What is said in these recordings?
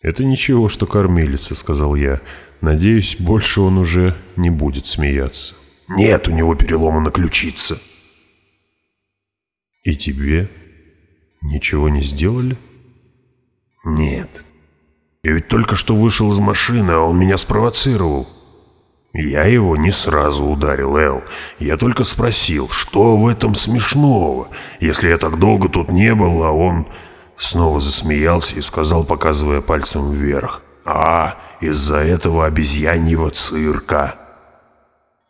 «Это ничего, что кормилица», — сказал я. «Надеюсь, больше он уже не будет смеяться». «Нет у него перелома на ключице». «И тебе ничего не сделали?» «Нет. Я ведь только что вышел из машины, а он меня спровоцировал». Я его не сразу ударил, Эл. Я только спросил, что в этом смешного, если я так долго тут не был, а он Снова засмеялся и сказал, показывая пальцем вверх. «А, из-за этого обезьяньего цирка!»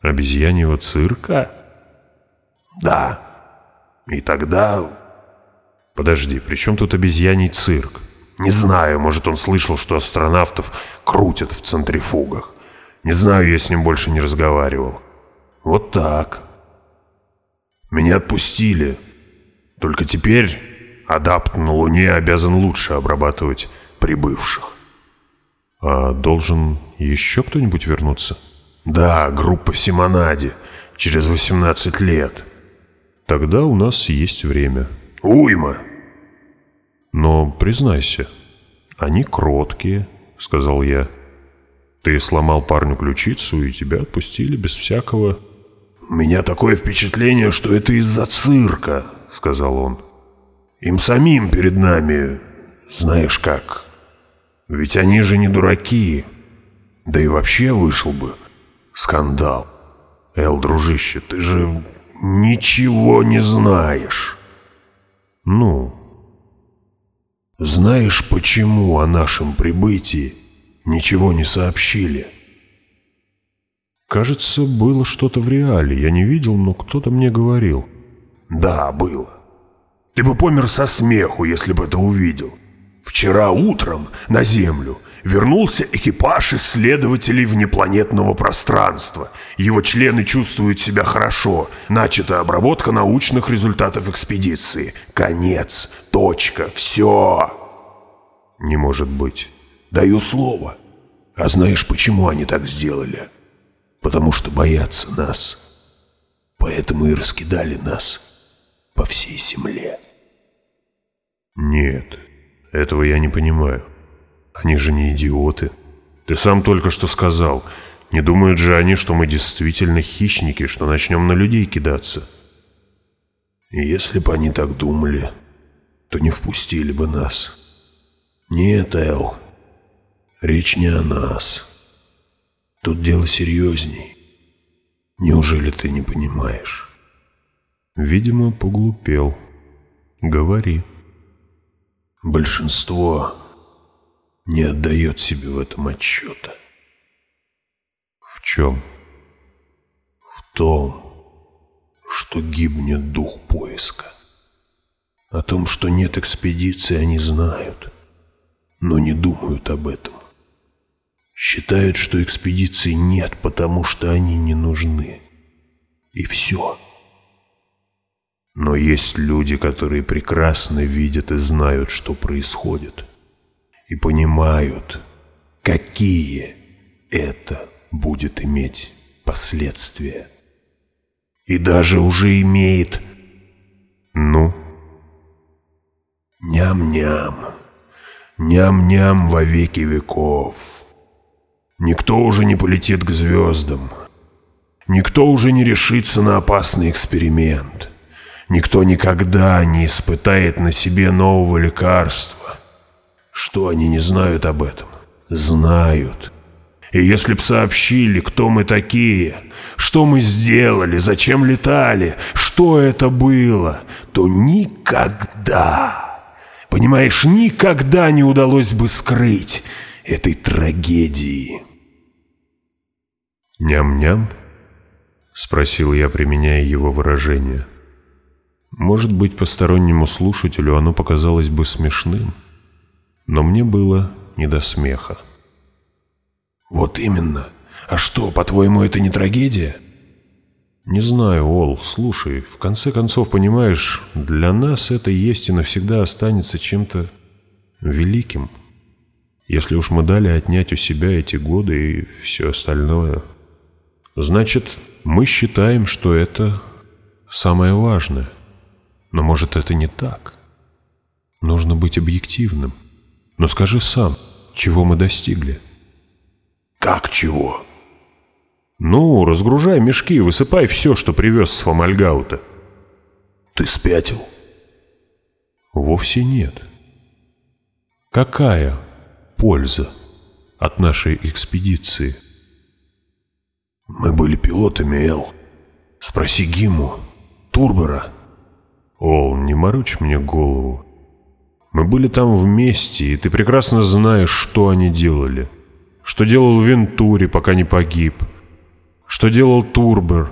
«Обезьяньего цирка?» «Да. И тогда...» «Подожди, при чем тут обезьяний цирк?» «Не знаю, может, он слышал, что астронавтов крутят в центрифугах. Не знаю, я с ним больше не разговаривал. Вот так. Меня отпустили. Только теперь Адапт на Луне обязан лучше обрабатывать прибывших. А должен еще кто-нибудь вернуться? Да, группа Симонади. Через 18 лет. Тогда у нас есть время. Уйма! Но признайся, они кроткие, сказал я. Ты сломал парню ключицу, и тебя отпустили без всякого... «У меня такое впечатление, что это из-за цирка», — сказал он. Им самим перед нами, знаешь как. Ведь они же не дураки. Да и вообще вышел бы скандал. Эл, дружище, ты же ничего не знаешь. Ну? Знаешь, почему о нашем прибытии ничего не сообщили? Кажется, было что-то в реале. Я не видел, но кто-то мне говорил. Да, было. Ты бы помер со смеху, если бы это увидел. Вчера утром на Землю вернулся экипаж исследователей внепланетного пространства. Его члены чувствуют себя хорошо. Начата обработка научных результатов экспедиции. Конец. Точка. Все. Не может быть. Даю слово. А знаешь, почему они так сделали? Потому что боятся нас. Поэтому и раскидали нас по всей земле. Нет, этого я не понимаю. Они же не идиоты. Ты сам только что сказал, не думают же они, что мы действительно хищники, что начнем на людей кидаться. Если бы они так думали, то не впустили бы нас. Нет, Эл, речь не о нас. Тут дело серьезней. Неужели ты не понимаешь? Видимо, поглупел. Говори. Большинство не отдает себе в этом отчета. В чем? В том, что гибнет дух поиска. О том, что нет экспедиции, они знают, но не думают об этом. Считают, что экспедиции нет, потому что они не нужны. И все. — но есть люди, которые прекрасно видят и знают, что происходит, и понимают, какие это будет иметь последствия. И даже уже имеет... Ну? Ням-ням. Ням-ням во веки веков. Никто уже не полетит к звездам. Никто уже не решится на опасный эксперимент. Никто никогда не испытает на себе нового лекарства. Что они не знают об этом? Знают. И если б сообщили, кто мы такие, что мы сделали, зачем летали, что это было, то никогда, понимаешь, никогда не удалось бы скрыть этой трагедии. «Ням-ням?» — спросил я, применяя его выражение. Может быть, постороннему слушателю оно показалось бы смешным, но мне было не до смеха. «Вот именно. А что, по-твоему, это не трагедия?» «Не знаю, Ол, слушай, в конце концов, понимаешь, для нас это есть и навсегда останется чем-то великим. Если уж мы дали отнять у себя эти годы и все остальное, значит, мы считаем, что это самое важное». Но может это не так? Нужно быть объективным. Но скажи сам, чего мы достигли? Как чего? Ну, разгружай мешки и высыпай все, что привез с Фомальгаута. Ты спятил? Вовсе нет. Какая польза от нашей экспедиции? Мы были пилотами, Эл. Спроси Гиму, Турбора Ол, не морочь мне голову. Мы были там вместе, и ты прекрасно знаешь, что они делали. Что делал Вентури, пока не погиб. Что делал Турбер.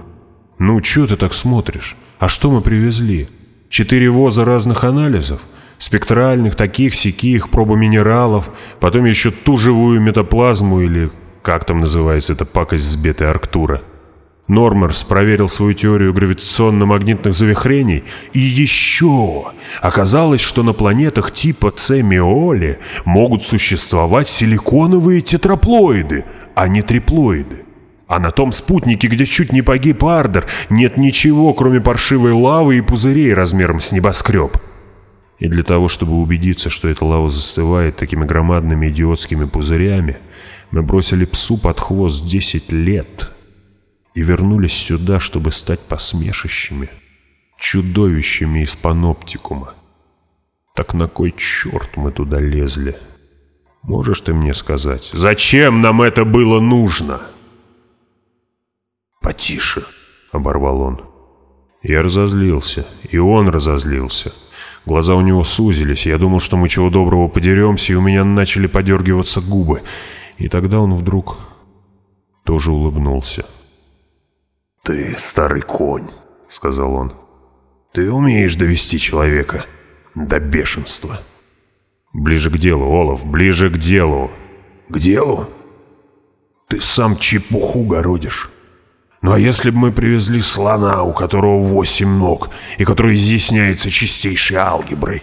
Ну, чё ты так смотришь? А что мы привезли? Четыре воза разных анализов? Спектральных, таких, сяких, пробы минералов, потом еще ту живую метаплазму или как там называется эта пакость сбитая Арктура. Нормерс проверил свою теорию гравитационно-магнитных завихрений, и еще оказалось, что на планетах типа Цемиоли могут существовать силиконовые тетраплоиды, а не триплоиды. А на том спутнике, где чуть не погиб Ардер, нет ничего, кроме паршивой лавы и пузырей размером с небоскреб. И для того, чтобы убедиться, что эта лава застывает такими громадными идиотскими пузырями, мы бросили псу под хвост 10 лет — и вернулись сюда, чтобы стать посмешищами, чудовищами из паноптикума. Так на кой черт мы туда лезли? Можешь ты мне сказать, зачем нам это было нужно? Потише, оборвал он. Я разозлился, и он разозлился. Глаза у него сузились, я думал, что мы чего доброго подеремся, и у меня начали подергиваться губы. И тогда он вдруг тоже улыбнулся. — «Ты старый конь», — сказал он. «Ты умеешь довести человека до бешенства». «Ближе к делу, Олаф, ближе к делу!» «К делу? Ты сам чепуху городишь. Ну а если бы мы привезли слона, у которого восемь ног, и который изъясняется чистейшей алгеброй,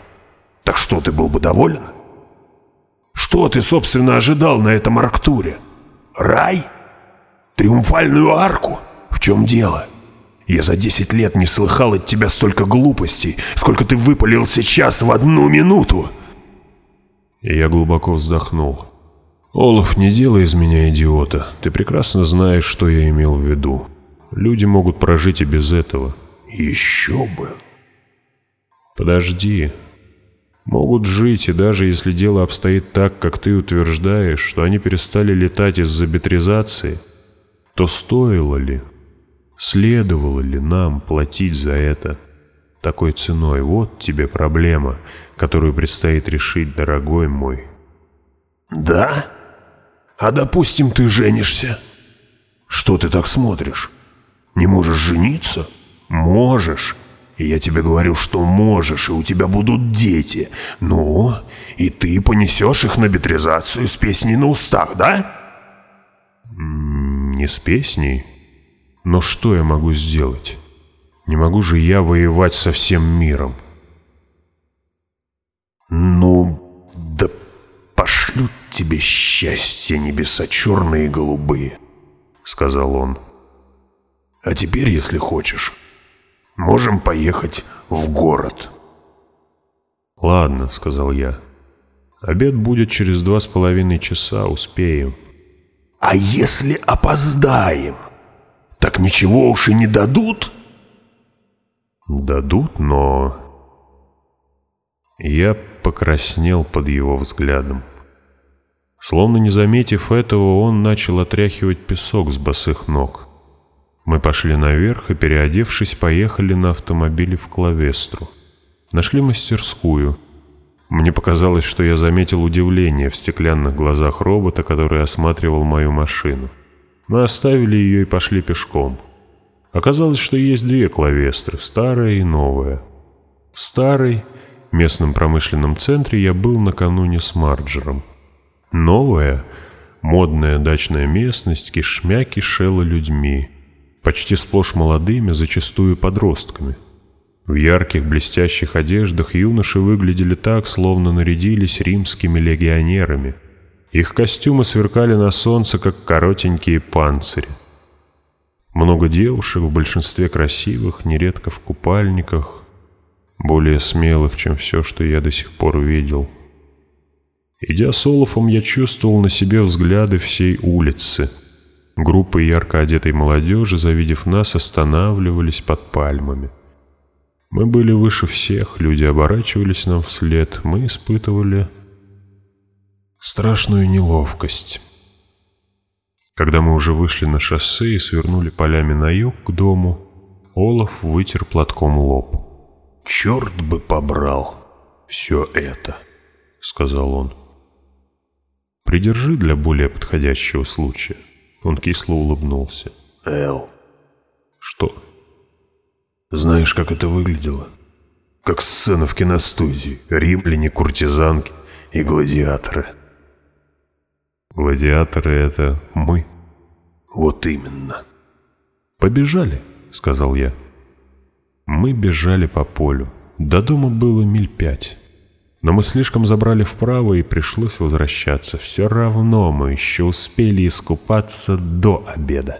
так что ты был бы доволен? Что ты, собственно, ожидал на этом арктуре? Рай? Триумфальную арку?» чем дело? Я за десять лет не слыхал от тебя столько глупостей, сколько ты выпалил сейчас в одну минуту!» Я глубоко вздохнул. «Олаф, не делай из меня идиота. Ты прекрасно знаешь, что я имел в виду. Люди могут прожить и без этого». «Еще бы!» «Подожди. Могут жить, и даже если дело обстоит так, как ты утверждаешь, что они перестали летать из-за бетризации, то стоило ли?» Следовало ли нам платить за это такой ценой? Вот тебе проблема, которую предстоит решить, дорогой мой. Да? А допустим, ты женишься? Что ты так смотришь? Не можешь жениться? Можешь. И я тебе говорю, что можешь, и у тебя будут дети. Ну, и ты понесешь их на битризацию с песней на устах, да? Не с песней, но что я могу сделать? Не могу же я воевать со всем миром. Ну, да пошлют тебе счастье небеса черные и голубые, сказал он. А теперь, если хочешь, можем поехать в город. Ладно, сказал я. Обед будет через два с половиной часа, успеем. А если опоздаем? так ничего уж и не дадут?» «Дадут, но...» Я покраснел под его взглядом. Словно не заметив этого, он начал отряхивать песок с босых ног. Мы пошли наверх и, переодевшись, поехали на автомобиле в Клавестру. Нашли мастерскую. Мне показалось, что я заметил удивление в стеклянных глазах робота, который осматривал мою машину. Мы оставили ее и пошли пешком. Оказалось, что есть две клавестры, старая и новая. В старой, местном промышленном центре, я был накануне с Марджером. Новая, модная дачная местность кишмя кишела людьми, почти сплошь молодыми, зачастую подростками. В ярких блестящих одеждах юноши выглядели так, словно нарядились римскими легионерами – их костюмы сверкали на солнце, как коротенькие панцири. Много девушек, в большинстве красивых, нередко в купальниках, более смелых, чем все, что я до сих пор видел. Идя с Олафом, я чувствовал на себе взгляды всей улицы. Группы ярко одетой молодежи, завидев нас, останавливались под пальмами. Мы были выше всех, люди оборачивались нам вслед, мы испытывали страшную неловкость. Когда мы уже вышли на шоссе и свернули полями на юг к дому, Олаф вытер платком лоб. «Черт бы побрал все это!» — сказал он. «Придержи для более подходящего случая». Он кисло улыбнулся. «Эл!» «Что?» «Знаешь, как это выглядело? Как сцена в киностудии. Римляне, куртизанки и гладиаторы». Гладиаторы — это мы. Вот именно. Побежали, — сказал я. Мы бежали по полю. До дома было миль пять. Но мы слишком забрали вправо и пришлось возвращаться. Все равно мы еще успели искупаться до обеда.